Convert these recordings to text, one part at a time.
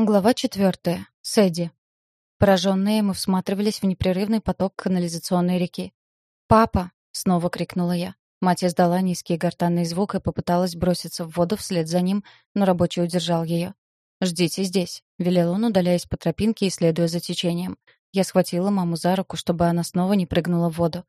Глава четвертая. Сэдди. Пораженные мы всматривались в непрерывный поток канализационной реки. «Папа!» — снова крикнула я. Мать издала низкий гортанный звук и попыталась броситься в воду вслед за ним, но рабочий удержал ее. «Ждите здесь», — велел он, удаляясь по тропинке и следуя за течением. Я схватила маму за руку, чтобы она снова не прыгнула в воду.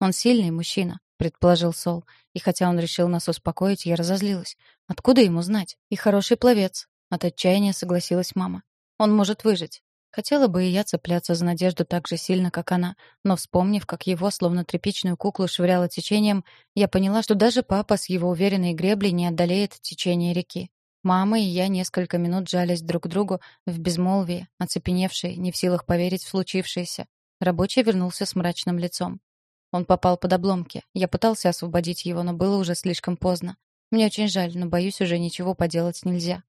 «Он сильный мужчина», — предположил Сол. И хотя он решил нас успокоить, я разозлилась. Откуда ему знать? И хороший пловец. От отчаяния согласилась мама. Он может выжить. Хотела бы и я цепляться за надежду так же сильно, как она, но вспомнив, как его, словно тряпичную куклу, швыряло течением, я поняла, что даже папа с его уверенной греблей не одолеет течение реки. Мама и я несколько минут жались друг к другу в безмолвии, оцепеневшие, не в силах поверить в случившееся. Рабочий вернулся с мрачным лицом. Он попал под обломки. Я пытался освободить его, но было уже слишком поздно. Мне очень жаль, но, боюсь, уже ничего поделать нельзя.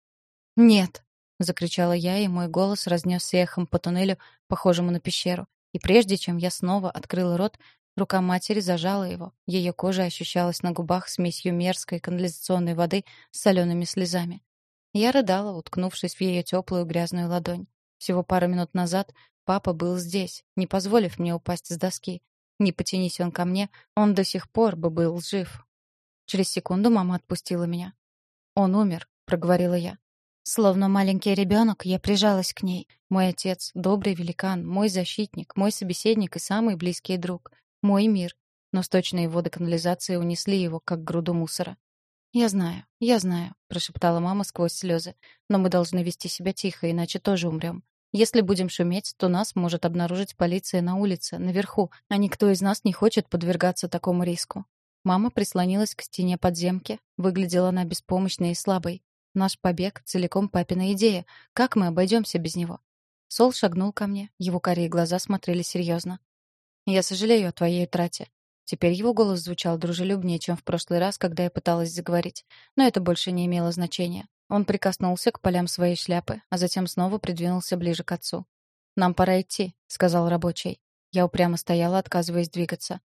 «Нет!» — закричала я, и мой голос разнесся эхом по туннелю, похожему на пещеру. И прежде чем я снова открыла рот, рука матери зажала его. Ее кожа ощущалась на губах смесью мерзкой канализационной воды с солеными слезами. Я рыдала, уткнувшись в ее теплую грязную ладонь. Всего пару минут назад папа был здесь, не позволив мне упасть с доски. Не потянись он ко мне, он до сих пор бы был жив. Через секунду мама отпустила меня. «Он умер», — проговорила я. Словно маленький ребенок, я прижалась к ней. Мой отец — добрый великан, мой защитник, мой собеседник и самый близкий друг. Мой мир. Но сточные воды канализации унесли его, как груду мусора. «Я знаю, я знаю», — прошептала мама сквозь слезы. «Но мы должны вести себя тихо, иначе тоже умрем. Если будем шуметь, то нас может обнаружить полиция на улице, наверху, а никто из нас не хочет подвергаться такому риску». Мама прислонилась к стене подземки. Выглядела она беспомощной и слабой. Наш побег — целиком папина идея. Как мы обойдемся без него? Сол шагнул ко мне. Его карие глаза смотрели серьезно. «Я сожалею о твоей утрате». Теперь его голос звучал дружелюбнее, чем в прошлый раз, когда я пыталась заговорить. Но это больше не имело значения. Он прикоснулся к полям своей шляпы, а затем снова придвинулся ближе к отцу. «Нам пора идти», — сказал рабочий. Я упрямо стояла, отказываясь двигаться.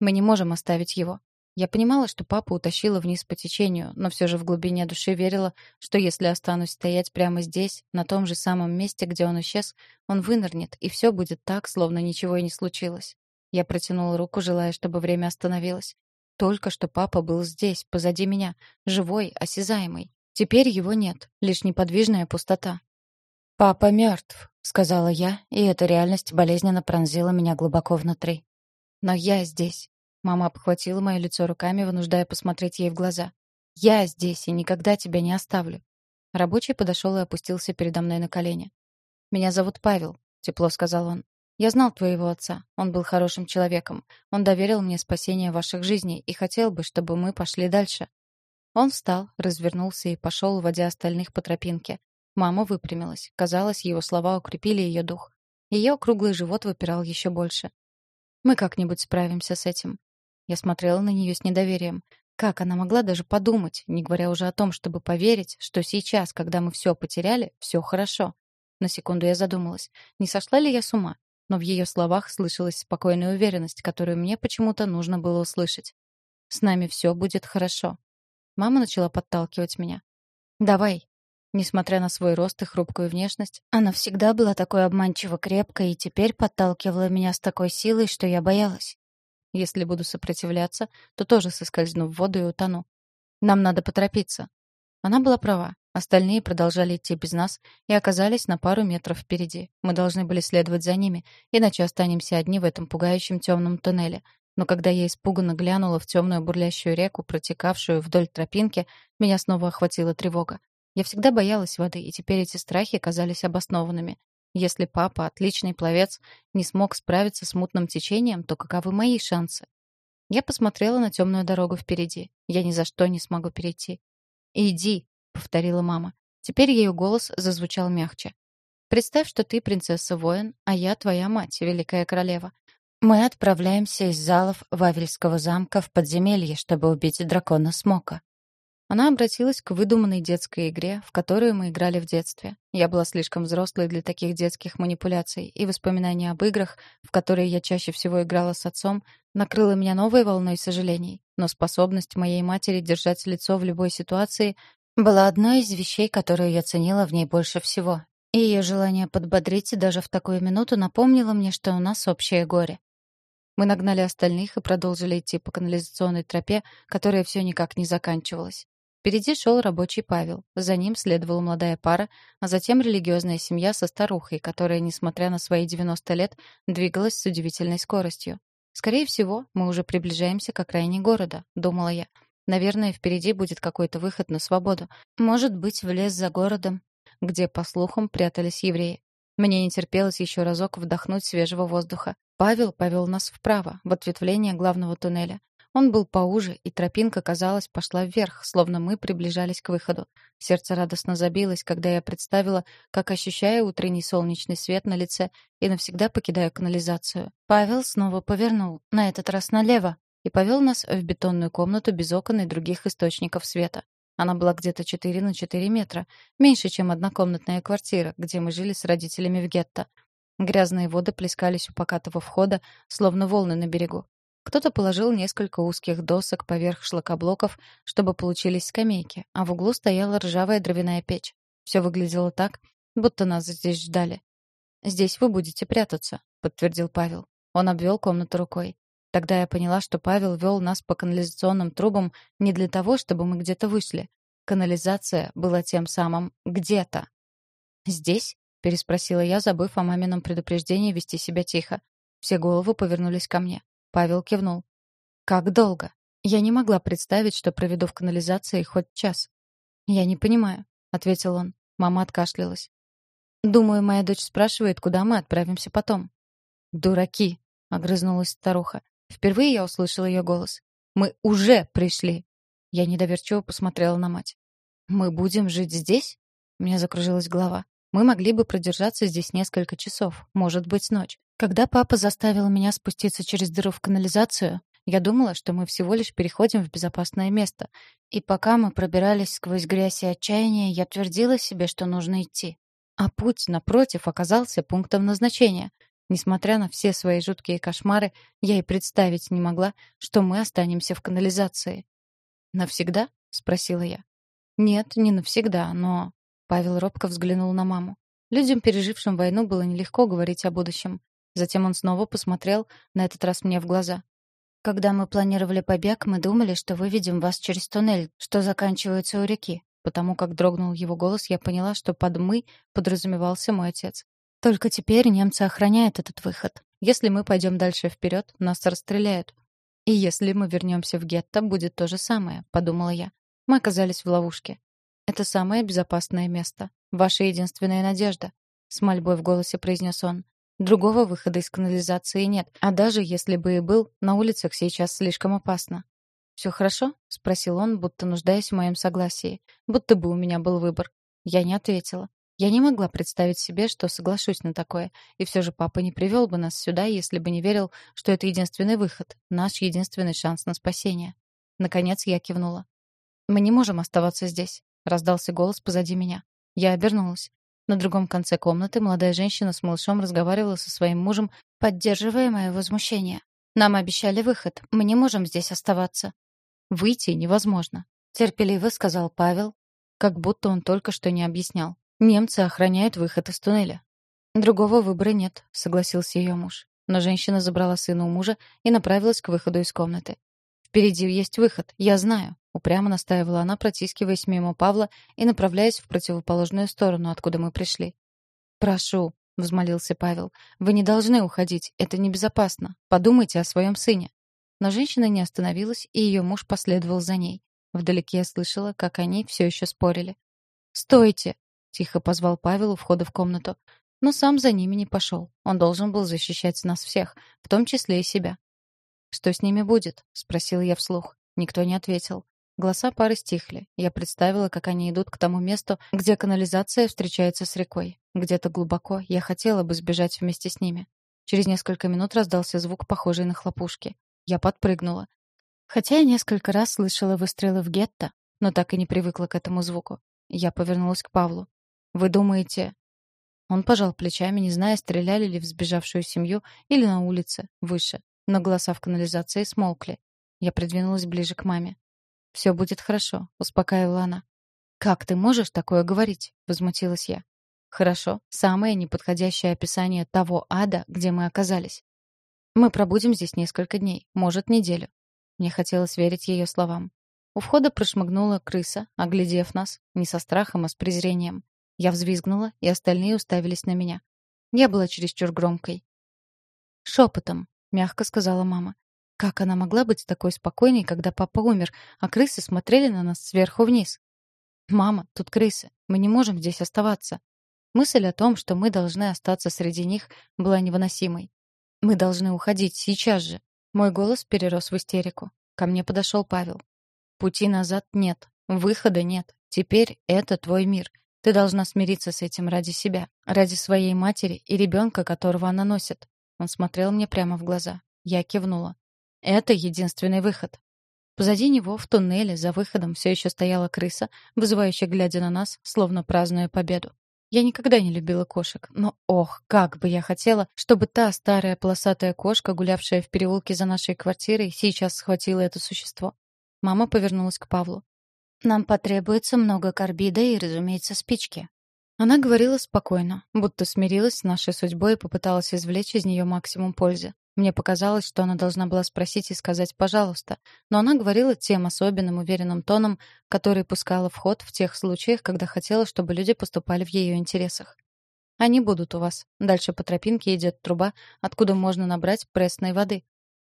«Мы не можем оставить его. Я понимала, что папа утащила вниз по течению, но все же в глубине души верила, что если останусь стоять прямо здесь, на том же самом месте, где он исчез, он вынырнет, и все будет так, словно ничего и не случилось. Я протянула руку, желая, чтобы время остановилось. Только что папа был здесь, позади меня, живой, осязаемый. Теперь его нет, лишь неподвижная пустота. «Папа мертв», — сказала я, и эта реальность болезненно пронзила меня глубоко внутри. «Но я здесь. Мама обхватила мое лицо руками, вынуждая посмотреть ей в глаза. «Я здесь и никогда тебя не оставлю». Рабочий подошел и опустился передо мной на колени. «Меня зовут Павел», — тепло сказал он. «Я знал твоего отца. Он был хорошим человеком. Он доверил мне спасение ваших жизней и хотел бы, чтобы мы пошли дальше». Он встал, развернулся и пошел, водя остальных по тропинке. Мама выпрямилась. Казалось, его слова укрепили ее дух. Ее круглый живот выпирал еще больше. «Мы как-нибудь справимся с этим. Я смотрела на нее с недоверием. Как она могла даже подумать, не говоря уже о том, чтобы поверить, что сейчас, когда мы все потеряли, все хорошо? На секунду я задумалась, не сошла ли я с ума? Но в ее словах слышалась спокойная уверенность, которую мне почему-то нужно было услышать. «С нами все будет хорошо». Мама начала подталкивать меня. «Давай». Несмотря на свой рост и хрупкую внешность, она всегда была такой обманчиво крепкой и теперь подталкивала меня с такой силой, что я боялась. Если буду сопротивляться, то тоже соскользну в воду и утону. Нам надо поторопиться. Она была права. Остальные продолжали идти без нас и оказались на пару метров впереди. Мы должны были следовать за ними, иначе останемся одни в этом пугающем темном туннеле. Но когда я испуганно глянула в темную бурлящую реку, протекавшую вдоль тропинки, меня снова охватила тревога. Я всегда боялась воды, и теперь эти страхи казались обоснованными. Если папа, отличный пловец, не смог справиться с мутным течением, то каковы мои шансы? Я посмотрела на темную дорогу впереди. Я ни за что не смогу перейти. «Иди», — повторила мама. Теперь ее голос зазвучал мягче. «Представь, что ты принцесса-воин, а я твоя мать, великая королева. Мы отправляемся из залов Вавельского замка в подземелье, чтобы убить дракона Смока. Она обратилась к выдуманной детской игре, в которую мы играли в детстве. Я была слишком взрослой для таких детских манипуляций, и воспоминания об играх, в которые я чаще всего играла с отцом, накрыло меня новой волной сожалений. Но способность моей матери держать лицо в любой ситуации была одной из вещей, которую я ценила в ней больше всего. И ее желание подбодрить даже в такую минуту напомнило мне, что у нас общее горе. Мы нагнали остальных и продолжили идти по канализационной тропе, которая все никак не заканчивалась. Впереди шел рабочий Павел, за ним следовала молодая пара, а затем религиозная семья со старухой, которая, несмотря на свои 90 лет, двигалась с удивительной скоростью. «Скорее всего, мы уже приближаемся к окраине города», — думала я. «Наверное, впереди будет какой-то выход на свободу. Может быть, в лес за городом, где, по слухам, прятались евреи. Мне не терпелось еще разок вдохнуть свежего воздуха. Павел повел нас вправо, в ответвление главного туннеля. Он был поуже, и тропинка, казалось, пошла вверх, словно мы приближались к выходу. Сердце радостно забилось, когда я представила, как ощущаю утренний солнечный свет на лице и навсегда покидаю канализацию. Павел снова повернул, на этот раз налево, и повел нас в бетонную комнату без окон и других источников света. Она была где-то 4 на 4 метра, меньше, чем однокомнатная квартира, где мы жили с родителями в гетто. Грязные воды плескались у покатого входа, словно волны на берегу. Кто-то положил несколько узких досок поверх шлакоблоков, чтобы получились скамейки, а в углу стояла ржавая дровяная печь. Все выглядело так, будто нас здесь ждали. «Здесь вы будете прятаться», — подтвердил Павел. Он обвел комнату рукой. Тогда я поняла, что Павел вел нас по канализационным трубам не для того, чтобы мы где-то вышли. Канализация была тем самым «где-то». «Здесь?» переспросила я, забыв о мамином предупреждении вести себя тихо. Все головы повернулись ко мне. Павел кивнул. «Как долго?» Я не могла представить, что проведу в канализации хоть час. «Я не понимаю», — ответил он. Мама откашлялась. «Думаю, моя дочь спрашивает, куда мы отправимся потом». «Дураки!» — огрызнулась старуха. Впервые я услышала ее голос. «Мы уже пришли!» Я недоверчиво посмотрела на мать. «Мы будем жить здесь?» У меня закружилась голова. Мы могли бы продержаться здесь несколько часов, может быть, ночь. Когда папа заставил меня спуститься через дыру в канализацию, я думала, что мы всего лишь переходим в безопасное место. И пока мы пробирались сквозь грязь и отчаяние, я твердила себе, что нужно идти. А путь, напротив, оказался пунктом назначения. Несмотря на все свои жуткие кошмары, я и представить не могла, что мы останемся в канализации. «Навсегда?» — спросила я. «Нет, не навсегда, но...» Павел робко взглянул на маму. Людям, пережившим войну, было нелегко говорить о будущем. Затем он снова посмотрел, на этот раз мне в глаза. «Когда мы планировали побег, мы думали, что выведем вас через туннель, что заканчивается у реки. Потому как дрогнул его голос, я поняла, что под «мы» подразумевался мой отец. Только теперь немцы охраняют этот выход. Если мы пойдем дальше вперед, нас расстреляют. И если мы вернемся в гетто, будет то же самое, подумала я. Мы оказались в ловушке. Это самое безопасное место. Ваша единственная надежда», — с мольбой в голосе произнес он. «Другого выхода из канализации нет, а даже если бы и был, на улицах сейчас слишком опасно». «Все хорошо?» — спросил он, будто нуждаясь в моем согласии. Будто бы у меня был выбор. Я не ответила. Я не могла представить себе, что соглашусь на такое. И все же папа не привел бы нас сюда, если бы не верил, что это единственный выход, наш единственный шанс на спасение. Наконец я кивнула. «Мы не можем оставаться здесь. — раздался голос позади меня. Я обернулась. На другом конце комнаты молодая женщина с малышом разговаривала со своим мужем, поддерживая мое возмущение. «Нам обещали выход. Мы не можем здесь оставаться». «Выйти невозможно», — терпеливо сказал Павел, как будто он только что не объяснял. «Немцы охраняют выход из туннеля». «Другого выбора нет», — согласился ее муж. Но женщина забрала сына у мужа и направилась к выходу из комнаты. «Впереди есть выход, я знаю», — упрямо настаивала она, протискиваясь мимо Павла и направляясь в противоположную сторону, откуда мы пришли. «Прошу», — взмолился Павел, — «вы не должны уходить, это небезопасно. Подумайте о своем сыне». Но женщина не остановилась, и ее муж последовал за ней. Вдалеке я слышала, как они все еще спорили. «Стойте!» — тихо позвал Павел у входа в комнату. Но сам за ними не пошел. Он должен был защищать нас всех, в том числе и себя. «Что с ними будет?» — спросила я вслух. Никто не ответил. Голоса пары стихли. Я представила, как они идут к тому месту, где канализация встречается с рекой. Где-то глубоко я хотела бы сбежать вместе с ними. Через несколько минут раздался звук, похожий на хлопушки. Я подпрыгнула. Хотя я несколько раз слышала выстрелы в гетто, но так и не привыкла к этому звуку. Я повернулась к Павлу. «Вы думаете...» Он пожал плечами, не зная, стреляли ли в сбежавшую семью или на улице, выше но голоса в канализации смолкли. Я придвинулась ближе к маме. «Все будет хорошо», — успокаивала она. «Как ты можешь такое говорить?» — возмутилась я. Хорошо, самое неподходящее описание того ада, где мы оказались. Мы пробудем здесь несколько дней, может, неделю. Мне хотелось верить ее словам. У входа прошмыгнула крыса, оглядев нас, не со страхом, а с презрением. Я взвизгнула, и остальные уставились на меня. Я была чересчур громкой. «Шепотом», — мягко сказала мама. Как она могла быть такой спокойной, когда папа умер, а крысы смотрели на нас сверху вниз? «Мама, тут крысы. Мы не можем здесь оставаться». Мысль о том, что мы должны остаться среди них, была невыносимой. «Мы должны уходить сейчас же». Мой голос перерос в истерику. Ко мне подошел Павел. «Пути назад нет. Выхода нет. Теперь это твой мир. Ты должна смириться с этим ради себя, ради своей матери и ребенка, которого она носит». Он смотрел мне прямо в глаза. Я кивнула. «Это единственный выход. Позади него, в туннеле, за выходом, все еще стояла крыса, вызывающая, глядя на нас, словно празднуя победу. Я никогда не любила кошек, но ох, как бы я хотела, чтобы та старая полосатая кошка, гулявшая в переулке за нашей квартирой, сейчас схватила это существо. Мама повернулась к Павлу. «Нам потребуется много карбида и, разумеется, спички». Она говорила спокойно, будто смирилась с нашей судьбой и попыталась извлечь из нее максимум пользы. Мне показалось, что она должна была спросить и сказать «пожалуйста», но она говорила тем особенным уверенным тоном, который пускала в ход в тех случаях, когда хотела, чтобы люди поступали в ее интересах. «Они будут у вас. Дальше по тропинке идет труба, откуда можно набрать пресной воды».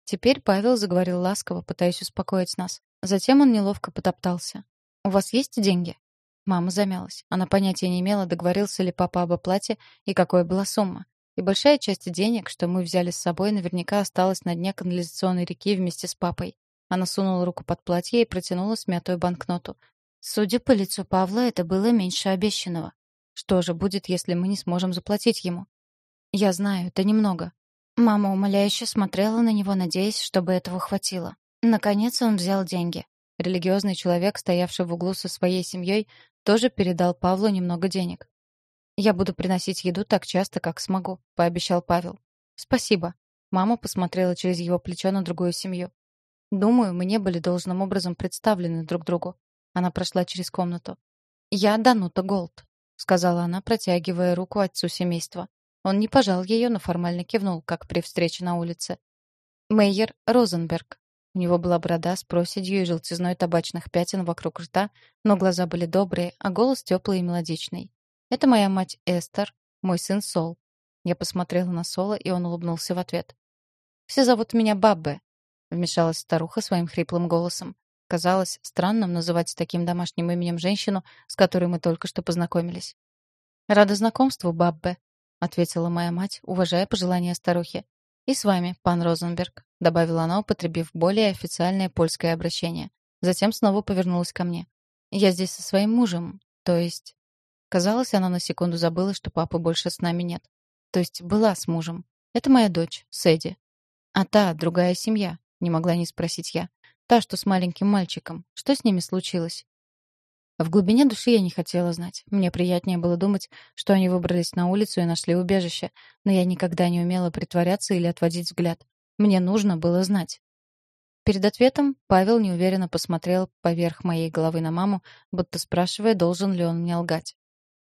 Теперь Павел заговорил ласково, пытаясь успокоить нас. Затем он неловко потоптался. «У вас есть деньги?» Мама замялась. Она понятия не имела, договорился ли папа об оплате и какой была сумма. И большая часть денег, что мы взяли с собой, наверняка осталась на дне канализационной реки вместе с папой. Она сунула руку под платье и протянула смятую банкноту. Судя по лицу Павла, это было меньше обещанного. Что же будет, если мы не сможем заплатить ему? Я знаю, это немного. Мама умоляюще смотрела на него, надеясь, чтобы этого хватило. Наконец он взял деньги. Религиозный человек, стоявший в углу со своей семьей, тоже передал Павлу немного денег. «Я буду приносить еду так часто, как смогу», — пообещал Павел. «Спасибо». Мама посмотрела через его плечо на другую семью. «Думаю, мы не были должным образом представлены друг другу». Она прошла через комнату. «Я Данута Голд», — сказала она, протягивая руку отцу семейства. Он не пожал ее, но формально кивнул, как при встрече на улице. Мейер Розенберг. У него была борода с проседью и желтизной табачных пятен вокруг рта, но глаза были добрые, а голос теплый и мелодичный. Это моя мать Эстер, мой сын Сол. Я посмотрела на Сола, и он улыбнулся в ответ. «Все зовут меня Баббе», — вмешалась старуха своим хриплым голосом. Казалось странным называть таким домашним именем женщину, с которой мы только что познакомились. «Рада знакомству, Баббе», — ответила моя мать, уважая пожелания старухи. «И с вами, пан Розенберг», — добавила она, употребив более официальное польское обращение. Затем снова повернулась ко мне. «Я здесь со своим мужем, то есть...» Казалось, она на секунду забыла, что папы больше с нами нет. То есть была с мужем. Это моя дочь, Сэдди. А та, другая семья, не могла не спросить я. Та, что с маленьким мальчиком. Что с ними случилось? В глубине души я не хотела знать. Мне приятнее было думать, что они выбрались на улицу и нашли убежище, но я никогда не умела притворяться или отводить взгляд. Мне нужно было знать. Перед ответом Павел неуверенно посмотрел поверх моей головы на маму, будто спрашивая, должен ли он мне лгать.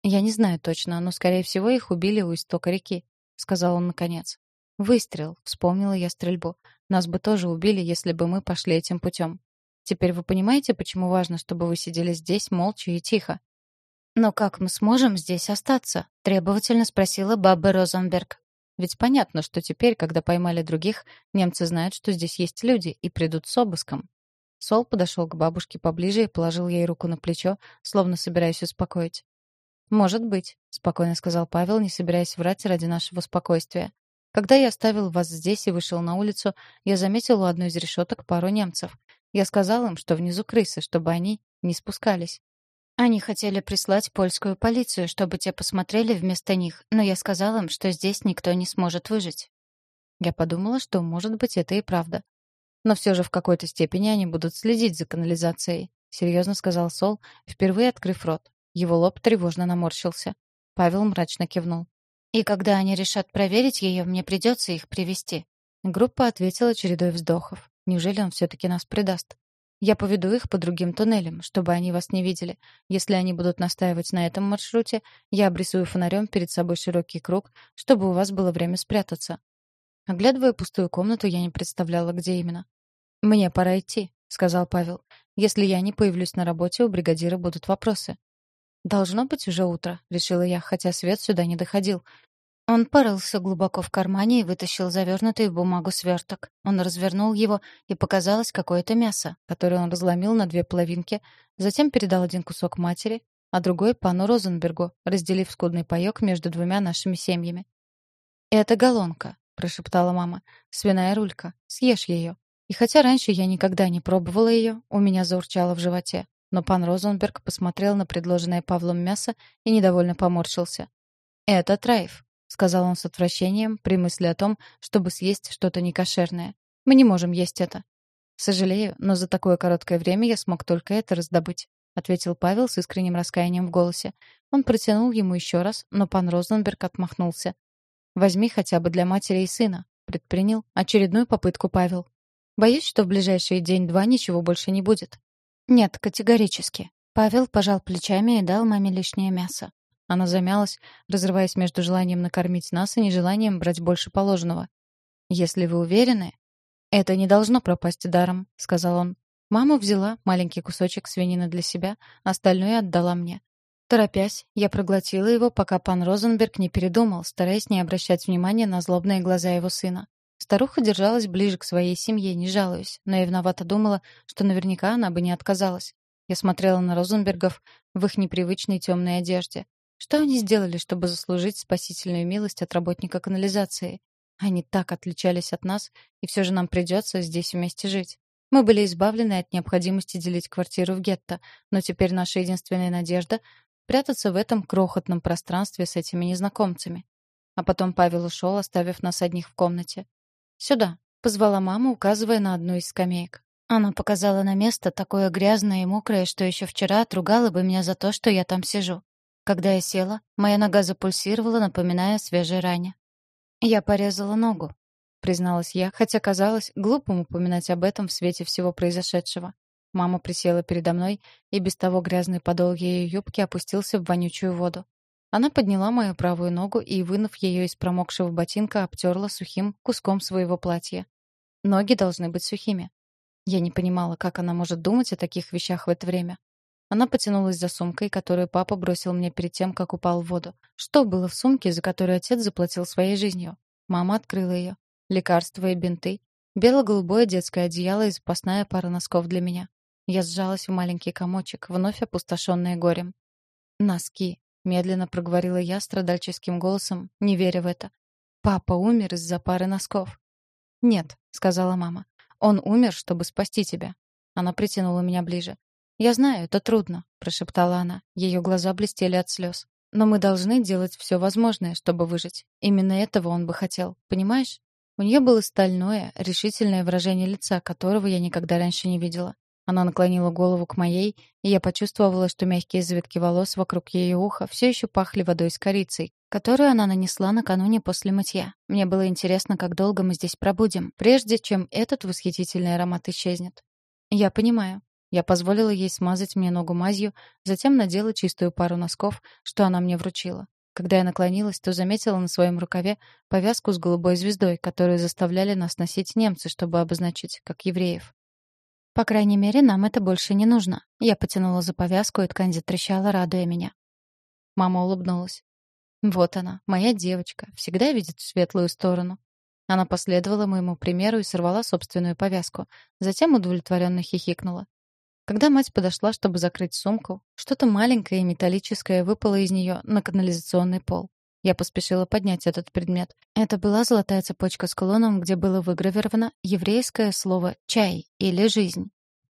«Я не знаю точно, но, скорее всего, их убили у истока реки», — сказал он наконец. «Выстрел», — вспомнила я стрельбу. «Нас бы тоже убили, если бы мы пошли этим путем. Теперь вы понимаете, почему важно, чтобы вы сидели здесь молча и тихо?» «Но как мы сможем здесь остаться?» — требовательно спросила Баба Розенберг. «Ведь понятно, что теперь, когда поймали других, немцы знают, что здесь есть люди и придут с обыском». Сол подошел к бабушке поближе и положил ей руку на плечо, словно собираясь успокоить. «Может быть», — спокойно сказал Павел, не собираясь врать ради нашего спокойствия. «Когда я оставил вас здесь и вышел на улицу, я заметил у одной из решеток пару немцев. Я сказал им, что внизу крысы, чтобы они не спускались. Они хотели прислать польскую полицию, чтобы те посмотрели вместо них, но я сказал им, что здесь никто не сможет выжить. Я подумала, что, может быть, это и правда. Но все же в какой-то степени они будут следить за канализацией, серьезно сказал Сол, впервые открыв рот. Его лоб тревожно наморщился. Павел мрачно кивнул. «И когда они решат проверить ее, мне придется их привести. Группа ответила чередой вздохов. Неужели он все-таки нас предаст? Я поведу их по другим туннелям, чтобы они вас не видели. Если они будут настаивать на этом маршруте, я обрисую фонарем перед собой широкий круг, чтобы у вас было время спрятаться. Оглядывая пустую комнату, я не представляла, где именно. «Мне пора идти», — сказал Павел. «Если я не появлюсь на работе, у бригадира будут вопросы». «Должно быть уже утро», — решила я, хотя свет сюда не доходил. Он порылся глубоко в кармане и вытащил завернутый в бумагу сверток. Он развернул его, и показалось какое-то мясо, которое он разломил на две половинки, затем передал один кусок матери, а другой — пану Розенбергу, разделив скудный паёк между двумя нашими семьями. «Это галонка», — прошептала мама. «Свиная рулька. Съешь ее». И хотя раньше я никогда не пробовала ее, у меня заурчало в животе. Но пан Розенберг посмотрел на предложенное Павлом мясо и недовольно поморщился. «Это трайф», — сказал он с отвращением при мысли о том, чтобы съесть что-то некошерное. «Мы не можем есть это». «Сожалею, но за такое короткое время я смог только это раздобыть», — ответил Павел с искренним раскаянием в голосе. Он протянул ему еще раз, но пан Розенберг отмахнулся. «Возьми хотя бы для матери и сына», — предпринял очередную попытку Павел. «Боюсь, что в ближайший день-два ничего больше не будет». «Нет, категорически». Павел пожал плечами и дал маме лишнее мясо. Она замялась, разрываясь между желанием накормить нас и нежеланием брать больше положенного. «Если вы уверены...» «Это не должно пропасть даром», — сказал он. Мама взяла маленький кусочек свинины для себя, остальное отдала мне. Торопясь, я проглотила его, пока пан Розенберг не передумал, стараясь не обращать внимания на злобные глаза его сына. Старуха держалась ближе к своей семье, не жалуясь, но я виновато думала, что наверняка она бы не отказалась. Я смотрела на Розенбергов в их непривычной темной одежде. Что они сделали, чтобы заслужить спасительную милость от работника канализации? Они так отличались от нас, и все же нам придется здесь вместе жить. Мы были избавлены от необходимости делить квартиру в гетто, но теперь наша единственная надежда — прятаться в этом крохотном пространстве с этими незнакомцами. А потом Павел ушел, оставив нас одних в комнате. «Сюда», — позвала мама, указывая на одну из скамеек. Она показала на место такое грязное и мокрое, что еще вчера отругала бы меня за то, что я там сижу. Когда я села, моя нога запульсировала, напоминая свежей ране. «Я порезала ногу», — призналась я, хотя казалось глупым упоминать об этом в свете всего произошедшего. Мама присела передо мной, и без того грязный подол ее юбки опустился в вонючую воду. Она подняла мою правую ногу и, вынув ее из промокшего ботинка, обтерла сухим куском своего платья. Ноги должны быть сухими. Я не понимала, как она может думать о таких вещах в это время. Она потянулась за сумкой, которую папа бросил мне перед тем, как упал в воду. Что было в сумке, за которую отец заплатил своей жизнью? Мама открыла ее. Лекарства и бинты. Бело-голубое детское одеяло и запасная пара носков для меня. Я сжалась в маленький комочек, вновь опустошенная горем. «Носки», — медленно проговорила я страдальческим голосом, не веря в это. «Папа умер из-за пары носков». «Нет», — сказала мама. «Он умер, чтобы спасти тебя». Она притянула меня ближе. «Я знаю, это трудно», — прошептала она. Ее глаза блестели от слез. «Но мы должны делать все возможное, чтобы выжить. Именно этого он бы хотел, понимаешь?» У нее было стальное, решительное выражение лица, которого я никогда раньше не видела. Она наклонила голову к моей, и я почувствовала, что мягкие завитки волос вокруг ее уха все еще пахли водой с корицей, которую она нанесла накануне после мытья. Мне было интересно, как долго мы здесь пробудем, прежде чем этот восхитительный аромат исчезнет. «Я понимаю», я позволила ей смазать мне ногу мазью, затем надела чистую пару носков, что она мне вручила. Когда я наклонилась, то заметила на своем рукаве повязку с голубой звездой, которую заставляли нас носить немцы, чтобы обозначить, как евреев. «По крайней мере, нам это больше не нужно». Я потянула за повязку, и ткань затрещала, радуя меня. Мама улыбнулась. «Вот она, моя девочка, всегда видит светлую сторону». Она последовала моему примеру и сорвала собственную повязку. Затем удовлетворенно хихикнула. Когда мать подошла, чтобы закрыть сумку, что-то маленькое и металлическое выпало из нее на канализационный пол. Я поспешила поднять этот предмет. Это была золотая цепочка с кулоном, где было выгравировано еврейское слово «чай» или «жизнь».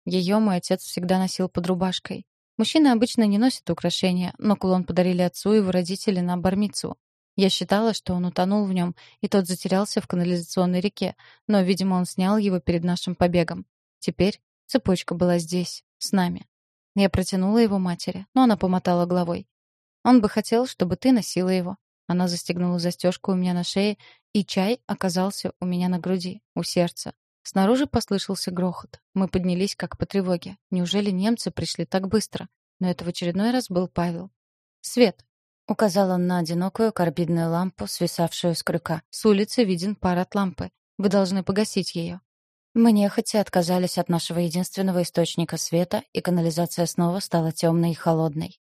Ее мой отец всегда носил под рубашкой. Мужчины обычно не носят украшения, но кулон подарили отцу и его родители на бармицу. Я считала, что он утонул в нем, и тот затерялся в канализационной реке, но, видимо, он снял его перед нашим побегом. Теперь Цепочка была здесь, с нами. Я протянула его матери, но она помотала головой. Он бы хотел, чтобы ты носила его. Она застегнула застежку у меня на шее, и чай оказался у меня на груди, у сердца. Снаружи послышался грохот. Мы поднялись как по тревоге. Неужели немцы пришли так быстро? Но это в очередной раз был Павел. «Свет!» — указал он на одинокую карбидную лампу, свисавшую с крюка. «С улицы виден пар от лампы. Вы должны погасить ее». Мы нехотя отказались от нашего единственного источника света, и канализация снова стала темной и холодной.